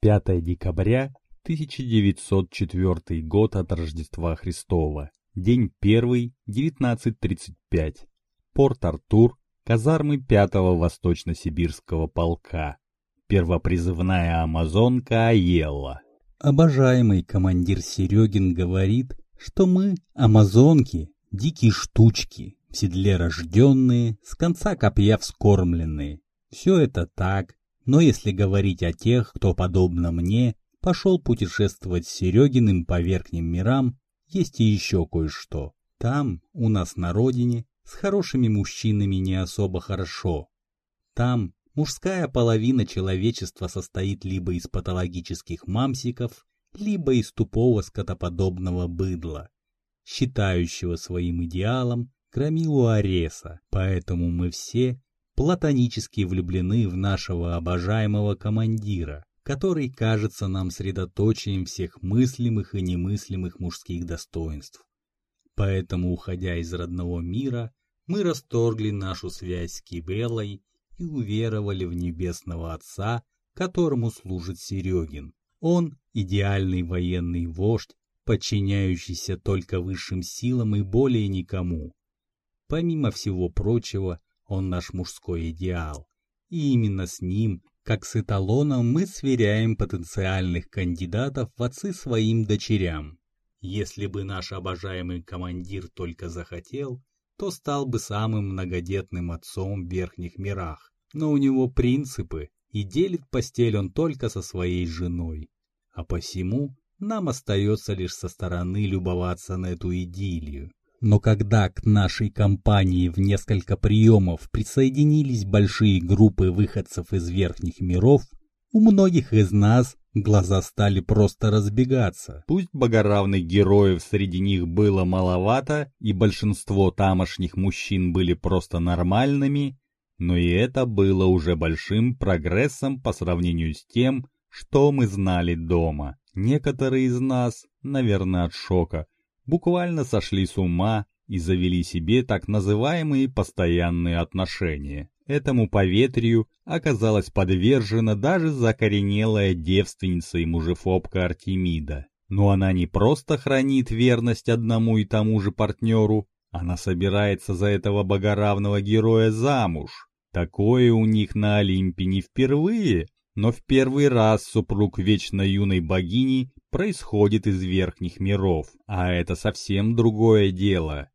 5 декабря 1904 год от Рождества Христова. День 1, 19.35. Порт-Артур, казармы 5-го Восточно-Сибирского полка. Первопризывная амазонка Аелла. Обожаемый командир Серегин говорит, что мы, амазонки, дикие штучки, в седле рожденные, с конца копья вскормленные. Все это так, но если говорить о тех, кто, подобно мне, пошел путешествовать с Серегиным по верхним мирам, есть и еще кое-что. Там, у нас на родине, с хорошими мужчинами не особо хорошо. Там мужская половина человечества состоит либо из патологических мамсиков, либо из тупого скотоподобного быдла, считающего своим идеалом Крамилу Ареса. Поэтому мы все платонически влюблены в нашего обожаемого командира, который кажется нам средоточием всех мыслимых и немыслимых мужских достоинств. Поэтому, уходя из родного мира, мы расторгли нашу связь с Кибелой и уверовали в небесного отца, которому служит Серегин. Он — идеальный военный вождь, подчиняющийся только высшим силам и более никому. Помимо всего прочего, он наш мужской идеал. И именно с ним, как с эталоном, мы сверяем потенциальных кандидатов в отцы своим дочерям. Если бы наш обожаемый командир только захотел, то стал бы самым многодетным отцом в верхних мирах. Но у него принципы, и делит постель он только со своей женой. А посему нам остается лишь со стороны любоваться на эту идиллию. Но когда к нашей компании в несколько приемов присоединились большие группы выходцев из верхних миров, у многих из нас глаза стали просто разбегаться. Пусть богоравных героев среди них было маловато, и большинство тамошних мужчин были просто нормальными, но и это было уже большим прогрессом по сравнению с тем, что мы знали дома. Некоторые из нас, наверное, от шока, буквально сошли с ума и завели себе так называемые постоянные отношения. Этому поветрию оказалась подвержена даже закоренелая девственница и мужефобка Артемида. Но она не просто хранит верность одному и тому же партнеру, она собирается за этого богоравного героя замуж. Такое у них на Олимпе не впервые, но в первый раз супруг вечно юной богини происходит из верхних миров, а это совсем другое дело.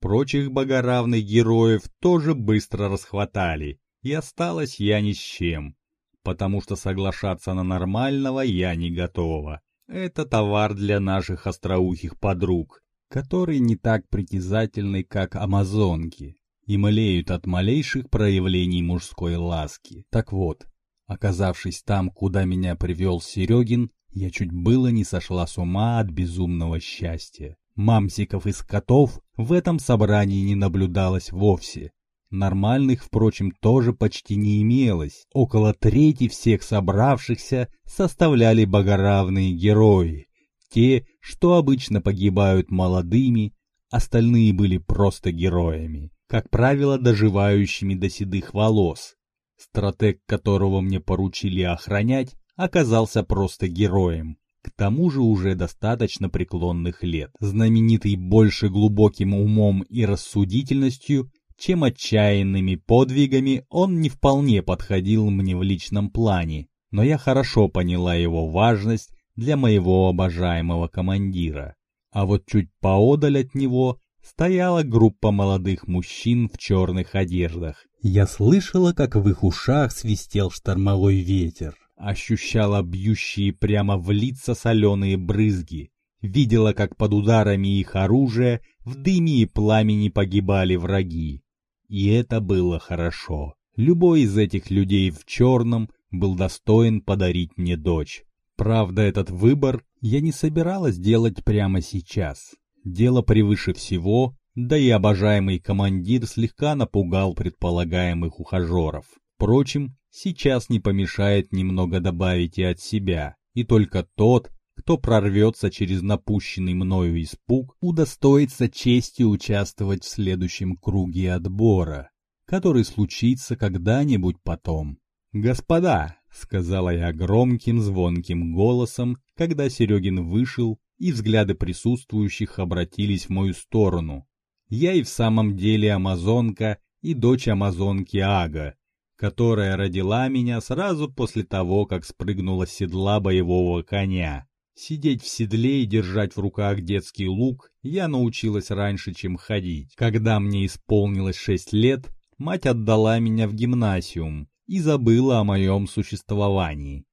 Прочих богоравных героев тоже быстро расхватали, и осталась я ни с чем, потому что соглашаться на нормального я не готова. Это товар для наших остроухих подруг, которые не так притязательны, как амазонки, и млеют от малейших проявлений мужской ласки. Так вот, оказавшись там, куда меня привел Серегин, я чуть было не сошла с ума от безумного счастья. Мамсиков из котов в этом собрании не наблюдалось вовсе. Нормальных, впрочем, тоже почти не имелось. Около трети всех собравшихся составляли богоравные герои. Те, что обычно погибают молодыми, остальные были просто героями, как правило, доживающими до седых волос. Стратег, которого мне поручили охранять, оказался просто героем. К тому же уже достаточно преклонных лет, знаменитый больше глубоким умом и рассудительностью, чем отчаянными подвигами, он не вполне подходил мне в личном плане, но я хорошо поняла его важность для моего обожаемого командира. А вот чуть поодаль от него стояла группа молодых мужчин в черных одеждах. Я слышала, как в их ушах свистел штормовой ветер ощущала бьющие прямо в лица соленые брызги, видела, как под ударами их оружия в дыме и пламени погибали враги. И это было хорошо. Любой из этих людей в черном был достоин подарить мне дочь. Правда, этот выбор я не собиралась делать прямо сейчас. Дело превыше всего, да и обожаемый командир слегка напугал предполагаемых ухажеров. Впрочем, сейчас не помешает немного добавить и от себя, и только тот, кто прорвется через напущенный мною испуг, удостоится чести участвовать в следующем круге отбора, который случится когда-нибудь потом. «Господа!» — сказала я громким звонким голосом, когда Серегин вышел, и взгляды присутствующих обратились в мою сторону. Я и в самом деле амазонка и дочь амазонки Ага, которая родила меня сразу после того, как спрыгнула с седла боевого коня. Сидеть в седле и держать в руках детский лук я научилась раньше, чем ходить. Когда мне исполнилось шесть лет, мать отдала меня в гимнасиум и забыла о моем существовании.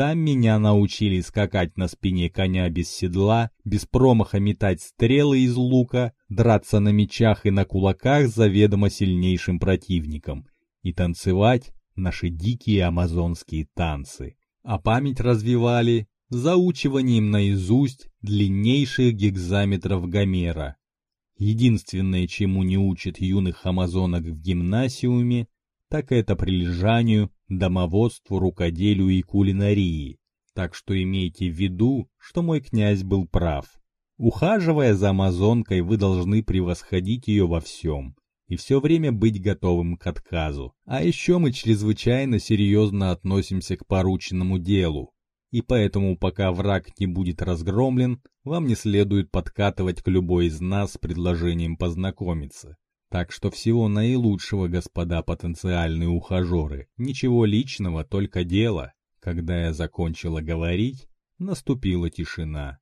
Там меня научили скакать на спине коня без седла, без промаха метать стрелы из лука, драться на мечах и на кулаках заведомо сильнейшим противником и танцевать наши дикие амазонские танцы. А память развивали заучиванием наизусть длиннейших гекзаметров Гомера. Единственное, чему не учат юных амазонок в гимнасиуме, так это прилежанию, домоводству, рукоделию и кулинарии. Так что имейте в виду, что мой князь был прав. Ухаживая за амазонкой, вы должны превосходить ее во всем и все время быть готовым к отказу. А еще мы чрезвычайно серьезно относимся к порученному делу, и поэтому пока враг не будет разгромлен, вам не следует подкатывать к любой из нас с предложением познакомиться. Так что всего наилучшего, господа потенциальные ухажеры. Ничего личного, только дело. Когда я закончила говорить, наступила тишина.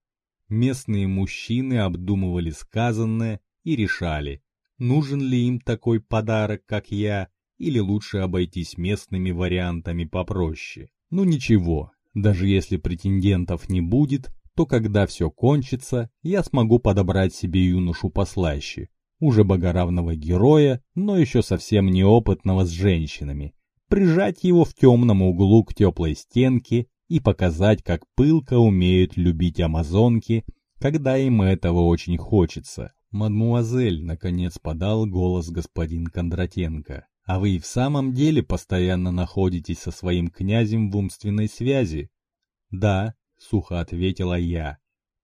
Местные мужчины обдумывали сказанное и решали, нужен ли им такой подарок, как я, или лучше обойтись местными вариантами попроще. Ну ничего, даже если претендентов не будет, то когда все кончится, я смогу подобрать себе юношу послаще, уже богоравного героя, но еще совсем неопытного с женщинами, прижать его в темном углу к теплой стенке и показать, как пылко умеют любить амазонки, когда им этого очень хочется. «Мадмуазель», — наконец подал голос господин Кондратенко, «а вы и в самом деле постоянно находитесь со своим князем в умственной связи?» «Да», — сухо ответила я,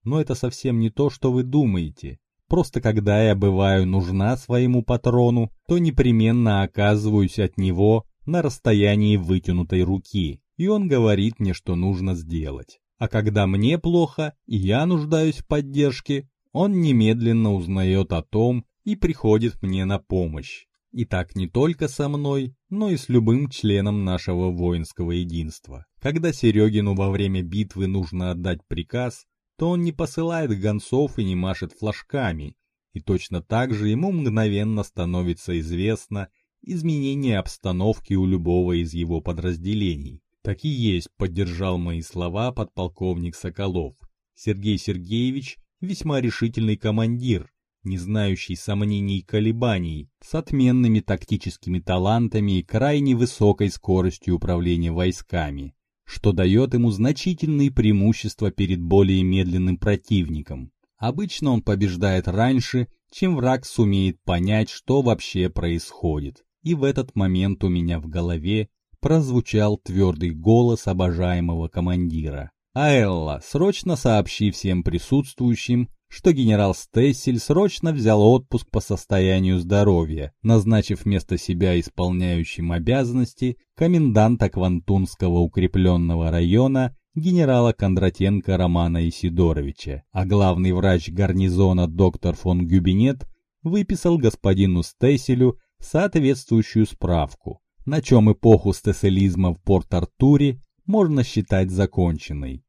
«но это совсем не то, что вы думаете. Просто когда я бываю нужна своему патрону, то непременно оказываюсь от него на расстоянии вытянутой руки, и он говорит мне, что нужно сделать. А когда мне плохо, и я нуждаюсь в поддержке, он немедленно узнает о том и приходит мне на помощь. И так не только со мной, но и с любым членом нашего воинского единства. Когда Серегину во время битвы нужно отдать приказ, то он не посылает гонцов и не машет флажками, и точно так же ему мгновенно становится известно изменение обстановки у любого из его подразделений. Так и есть, поддержал мои слова подполковник Соколов. Сергей Сергеевич весьма решительный командир, не знающий сомнений и колебаний, с отменными тактическими талантами и крайне высокой скоростью управления войсками, что дает ему значительные преимущества перед более медленным противником. Обычно он побеждает раньше, чем враг сумеет понять, что вообще происходит. И в этот момент у меня в голове прозвучал твердый голос обожаемого командира. Аэлла, срочно сообщи всем присутствующим, что генерал Стессель срочно взял отпуск по состоянию здоровья, назначив вместо себя исполняющим обязанности коменданта Квантунского укрепленного района генерала Кондратенко Романа Исидоровича, а главный врач гарнизона доктор фон Гюбинет выписал господину Стесселю соответствующую справку, на чем эпоху стесселизма в Порт-Артуре можно считать законченной.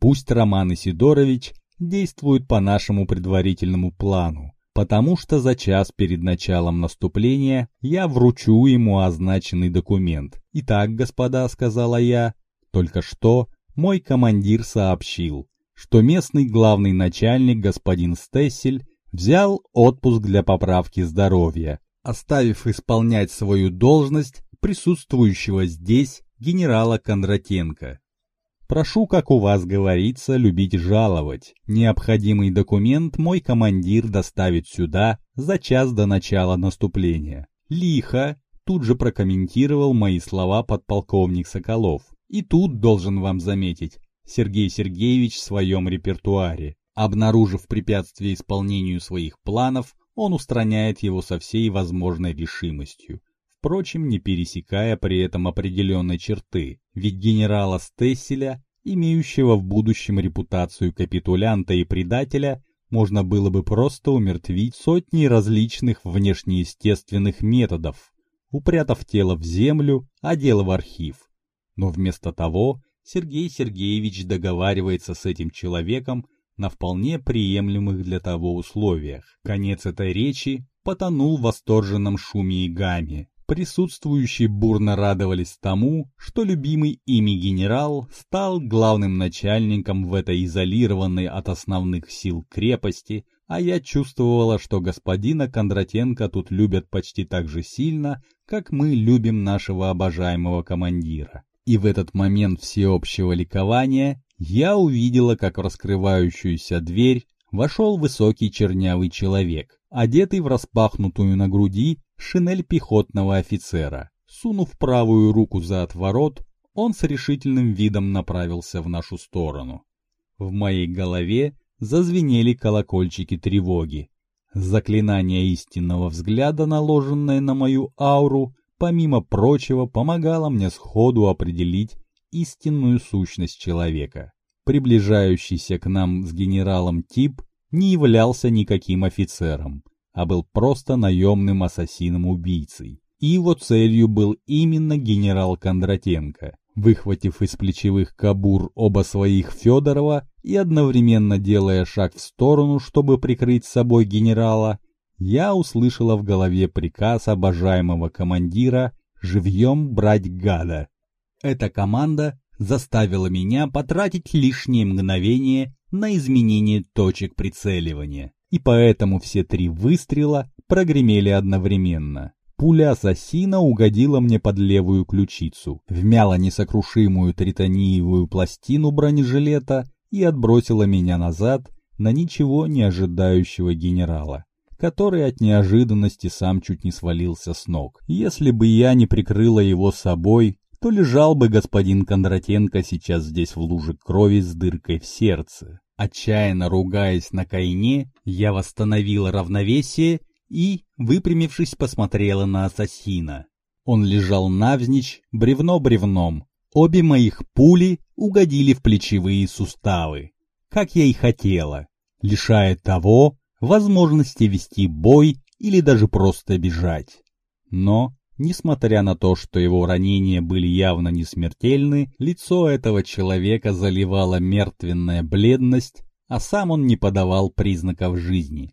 Пусть Роман Исидорович действует по нашему предварительному плану, потому что за час перед началом наступления я вручу ему означенный документ. «Итак, господа», — сказала я, — «только что мой командир сообщил, что местный главный начальник господин Стессель взял отпуск для поправки здоровья, оставив исполнять свою должность присутствующего здесь генерала Кондратенко. Прошу, как у вас говорится, любить жаловать. Необходимый документ мой командир доставит сюда за час до начала наступления. Лихо, тут же прокомментировал мои слова подполковник Соколов. И тут должен вам заметить, Сергей Сергеевич в своем репертуаре. Обнаружив препятствие исполнению своих планов, он устраняет его со всей возможной решимостью впрочем, не пересекая при этом определенной черты, ведь генерала Стесселя, имеющего в будущем репутацию капитулянта и предателя, можно было бы просто умертвить сотни различных внешнеестественных методов, упрятав тело в землю, а дело в архив. Но вместо того Сергей Сергеевич договаривается с этим человеком на вполне приемлемых для того условиях. Конец этой речи потонул в восторженном шуме и гамме. Присутствующие бурно радовались тому, что любимый ими генерал стал главным начальником в этой изолированной от основных сил крепости, а я чувствовала, что господина Кондратенко тут любят почти так же сильно, как мы любим нашего обожаемого командира. И в этот момент всеобщего ликования я увидела, как в раскрывающуюся дверь вошел высокий чернявый человек, одетый в распахнутую на груди шинель пехотного офицера. Сунув правую руку за отворот, он с решительным видом направился в нашу сторону. В моей голове зазвенели колокольчики тревоги. Заклинание истинного взгляда, наложенное на мою ауру, помимо прочего, помогало мне сходу определить истинную сущность человека. Приближающийся к нам с генералом тип не являлся никаким офицером, а был просто наемным ассасином-убийцей. И его целью был именно генерал Кондратенко. Выхватив из плечевых кабур оба своих Федорова и одновременно делая шаг в сторону, чтобы прикрыть собой генерала, я услышала в голове приказ обожаемого командира живьем брать гада. Эта команда заставила меня потратить лишние мгновения на изменение точек прицеливания, и поэтому все три выстрела прогремели одновременно. Пуля ассасина угодила мне под левую ключицу, вмяла несокрушимую тритониевую пластину бронежилета и отбросила меня назад на ничего не ожидающего генерала который от неожиданности сам чуть не свалился с ног. Если бы я не прикрыла его собой, то лежал бы господин Кондратенко сейчас здесь в луже крови с дыркой в сердце. Отчаянно ругаясь на кайне, я восстановила равновесие и, выпрямившись, посмотрела на ассасина. Он лежал навзничь, бревно бревном. Обе моих пули угодили в плечевые суставы, как я и хотела, лишая того возможности вести бой или даже просто бежать. Но, несмотря на то, что его ранения были явно не смертельны, лицо этого человека заливала мертвенная бледность, а сам он не подавал признаков жизни.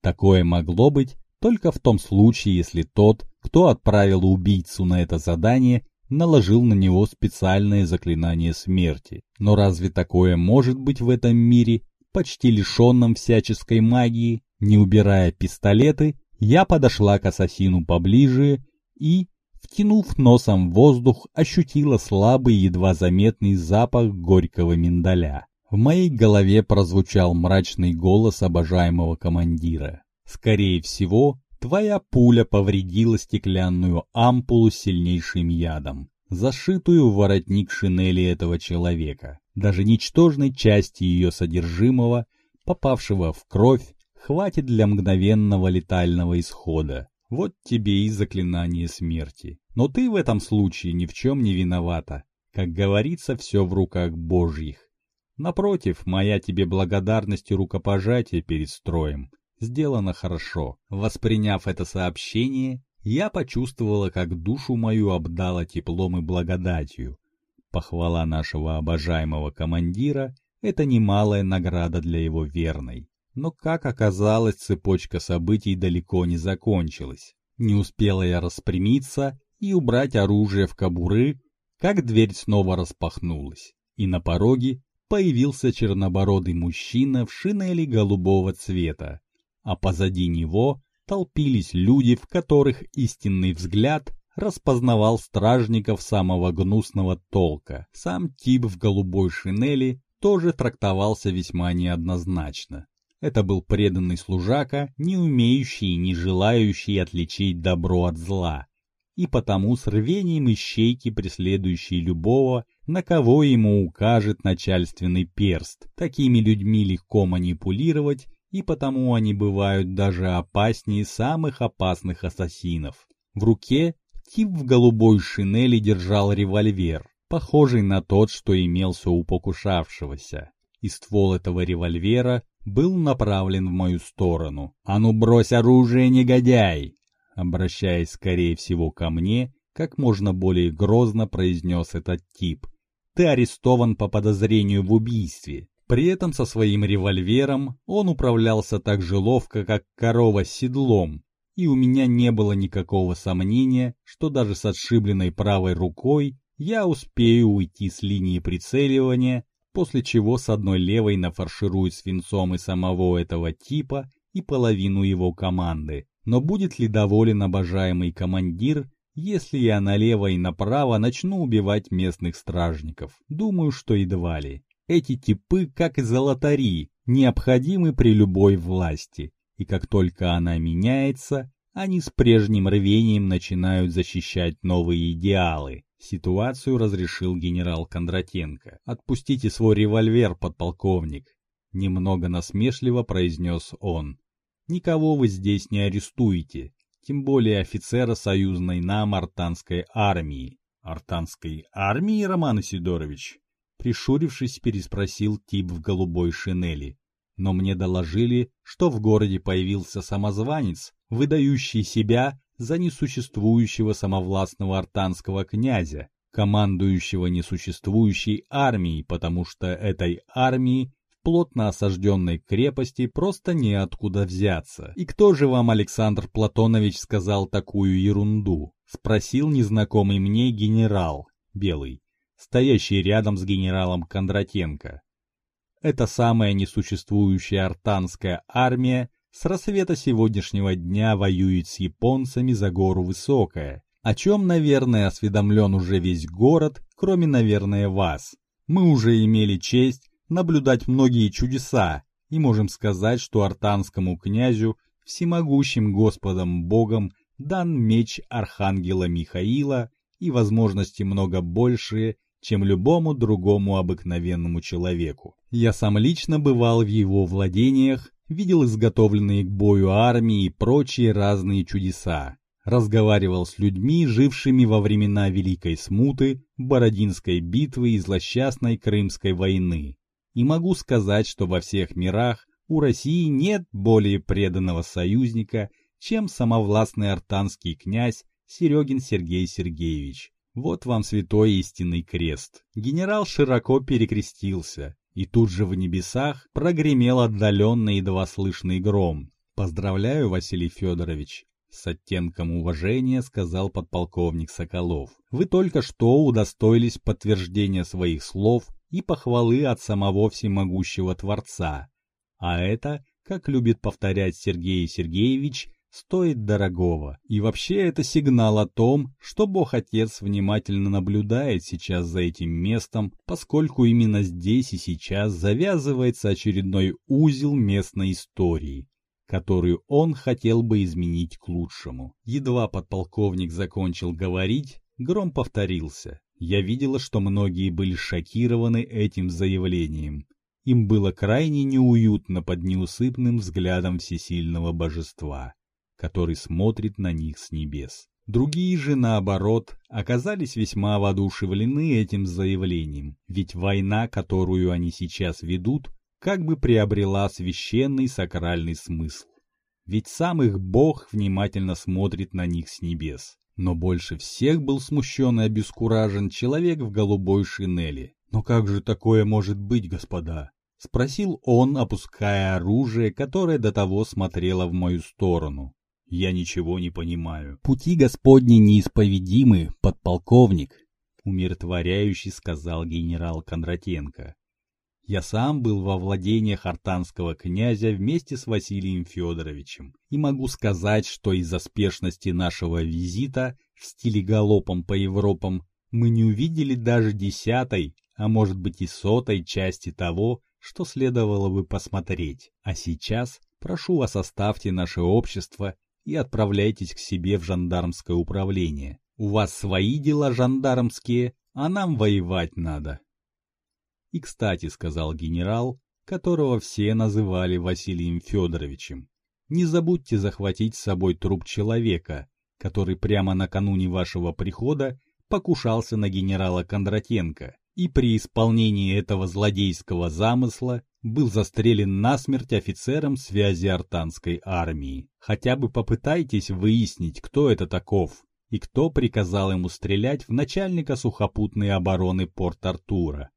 Такое могло быть только в том случае, если тот, кто отправил убийцу на это задание, наложил на него специальное заклинание смерти. Но разве такое может быть в этом мире, почти лишенном всяческой магии, не убирая пистолеты, я подошла к ассасину поближе и, втянув носом воздух, ощутила слабый, едва заметный запах горького миндаля. В моей голове прозвучал мрачный голос обожаемого командира. «Скорее всего, твоя пуля повредила стеклянную ампулу сильнейшим ядом, зашитую в воротник шинели этого человека. Даже ничтожной части ее содержимого, попавшего в кровь, хватит для мгновенного летального исхода. Вот тебе и заклинание смерти. Но ты в этом случае ни в чем не виновата. Как говорится, все в руках Божьих. Напротив, моя тебе благодарность и рукопожатие перед строем. Сделано хорошо. Восприняв это сообщение, я почувствовала, как душу мою обдало теплом и благодатью. Похвала нашего обожаемого командира — это немалая награда для его верной. Но, как оказалось, цепочка событий далеко не закончилась. Не успела я распрямиться и убрать оружие в кобуры, как дверь снова распахнулась, и на пороге появился чернобородый мужчина в шинели голубого цвета, а позади него толпились люди, в которых истинный взгляд распознавал стражников самого гнусного толка. Сам тип в голубой шинели тоже трактовался весьма неоднозначно. Это был преданный служака, не умеющий и не желающий отличить добро от зла, и потому с рвением ищейки преследующий любого, на кого ему укажет начальственный перст. Такими людьми легко манипулировать, и потому они бывают даже опаснее самых опасных ассасинов. В руке Тип в голубой шинели держал револьвер, похожий на тот, что имелся у покушавшегося. И ствол этого револьвера был направлен в мою сторону. «А ну брось оружие, негодяй!» Обращаясь, скорее всего, ко мне, как можно более грозно произнес этот тип. «Ты арестован по подозрению в убийстве». При этом со своим револьвером он управлялся так же ловко, как корова с седлом, и у меня не было никакого сомнения, что даже с отшибленной правой рукой я успею уйти с линии прицеливания, после чего с одной левой нафарширую свинцом и самого этого типа и половину его команды. Но будет ли доволен обожаемый командир, если я налево и направо начну убивать местных стражников? Думаю, что едва ли. Эти типы, как и золотари, необходимы при любой власти, и как только она меняется, они с прежним рвением начинают защищать новые идеалы. Ситуацию разрешил генерал Кондратенко. «Отпустите свой револьвер, подполковник», — немного насмешливо произнес он. «Никого вы здесь не арестуете, тем более офицера союзной нам артанской армии». «Артанской армии, Роман Исидорович?» Пришурившись, переспросил тип в голубой шинели. Но мне доложили, что в городе появился самозванец, выдающий себя за несуществующего самовластного артанского князя, командующего несуществующей армией, потому что этой армии в плотно осажденной крепости просто неоткуда взяться. «И кто же вам, Александр Платонович, сказал такую ерунду?» — спросил незнакомый мне генерал, белый, стоящий рядом с генералом Кондратенко. Это самая несуществующая артанская армия с рассвета сегодняшнего дня воюет с японцами за гору Высокая, о чем, наверное, осведомлен уже весь город, кроме, наверное, вас. Мы уже имели честь наблюдать многие чудеса и можем сказать, что артанскому князю, всемогущим Господом Богом, дан меч Архангела Михаила и возможности много большие, чем любому другому обыкновенному человеку. Я сам лично бывал в его владениях видел изготовленные к бою армии и прочие разные чудеса, разговаривал с людьми, жившими во времена Великой Смуты, Бородинской битвы и злосчастной Крымской войны. И могу сказать, что во всех мирах у России нет более преданного союзника, чем самовластный артанский князь Серегин Сергей Сергеевич. Вот вам святой истинный крест. Генерал широко перекрестился, и тут же в небесах прогремел отдаленный едва слышный гром. «Поздравляю, Василий Федорович!» С оттенком уважения сказал подполковник Соколов. «Вы только что удостоились подтверждения своих слов и похвалы от самого всемогущего Творца. А это, как любит повторять Сергей Сергеевич, стоит дорогого. И вообще это сигнал о том, что Бог-Отец внимательно наблюдает сейчас за этим местом, поскольку именно здесь и сейчас завязывается очередной узел местной истории которую он хотел бы изменить к лучшему. Едва подполковник закончил говорить, гром повторился. Я видела, что многие были шокированы этим заявлением. Им было крайне неуютно под неусыпным взглядом всесильного божества который смотрит на них с небес. Другие же, наоборот, оказались весьма воодушевлены этим заявлением, ведь война, которую они сейчас ведут, как бы приобрела священный сакральный смысл. Ведь сам их Бог внимательно смотрит на них с небес. Но больше всех был смущен и обескуражен человек в голубой шинели. «Но как же такое может быть, господа?» — спросил он, опуская оружие, которое до того смотрело в мою сторону. Я ничего не понимаю. Пути Господни неисповедимы, подполковник, умиротворяющий сказал генерал Кондратенко. Я сам был во владениях артанского князя вместе с Василием Федоровичем, и могу сказать, что из-за спешности нашего визита в стиле галопом по Европам мы не увидели даже десятой, а может быть и сотой части того, что следовало бы посмотреть. А сейчас прошу вас оставьте наше общество и отправляйтесь к себе в жандармское управление. У вас свои дела жандармские, а нам воевать надо. И, кстати, сказал генерал, которого все называли Василием Федоровичем, не забудьте захватить с собой труп человека, который прямо накануне вашего прихода покушался на генерала Кондратенко и при исполнении этого злодейского замысла был застрелен насмерть офицером связи артанской армии. Хотя бы попытайтесь выяснить, кто это таков и кто приказал ему стрелять в начальника сухопутной обороны Порт-Артура.